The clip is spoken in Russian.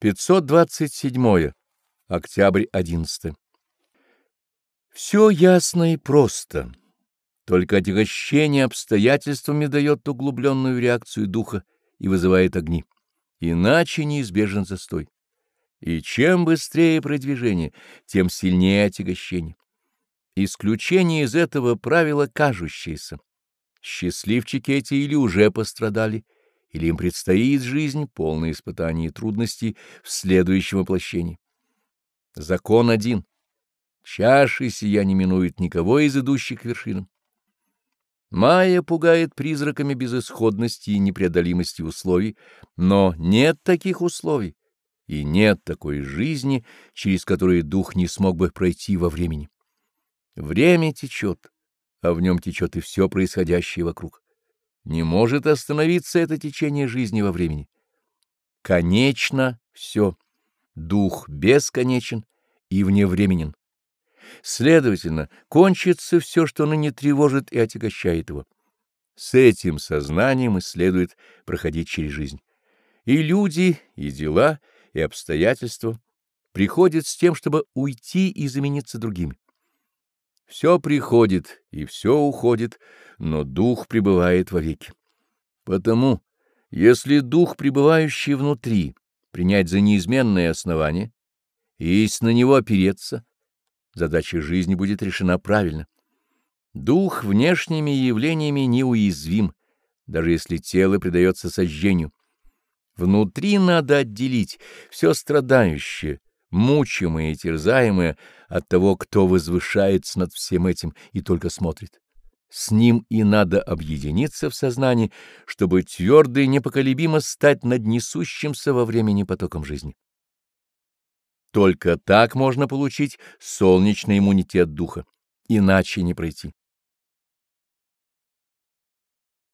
527. Октябрь 11. Все ясно и просто. Только отягощение обстоятельствами дает углубленную реакцию духа и вызывает огни. Иначе неизбежен застой. И чем быстрее продвижение, тем сильнее отягощение. Исключение из этого правила кажущееся. Счастливчики эти или уже пострадали, или им предстоит жизнь, полная испытаний и трудностей в следующем воплощении. Закон один. Чаши сия не минует никого из идущих к вершинам. Майя пугает призраками безысходности и непреодолимости условий, но нет таких условий, и нет такой жизни, через которую дух не смог бы пройти во времени. Время течет, а в нем течет и все происходящее вокруг. Не может остановиться это течение жизни во времени. Конечно все. Дух бесконечен и вневременен. Следовательно, кончится все, что ныне тревожит и отягощает его. С этим сознанием и следует проходить через жизнь. И люди, и дела, и обстоятельства приходят с тем, чтобы уйти и замениться другими. Все приходит и все уходит, но дух пребывает вовеки. Потому, если дух, пребывающий внутри, принять за неизменное основание, и на него опереться, задача жизни будет решена правильно. Дух внешними явлениями неуязвим, даже если тело предается сожжению. Внутри надо отделить все страдающее, мучимое и терзаемое от того, кто возвышается над всем этим и только смотрит. С ним и надо объединиться в сознании, чтобы твердо и непоколебимо стать над несущимся во времени потоком жизни. Только так можно получить солнечный иммунитет духа, иначе не пройти.